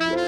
Yeah.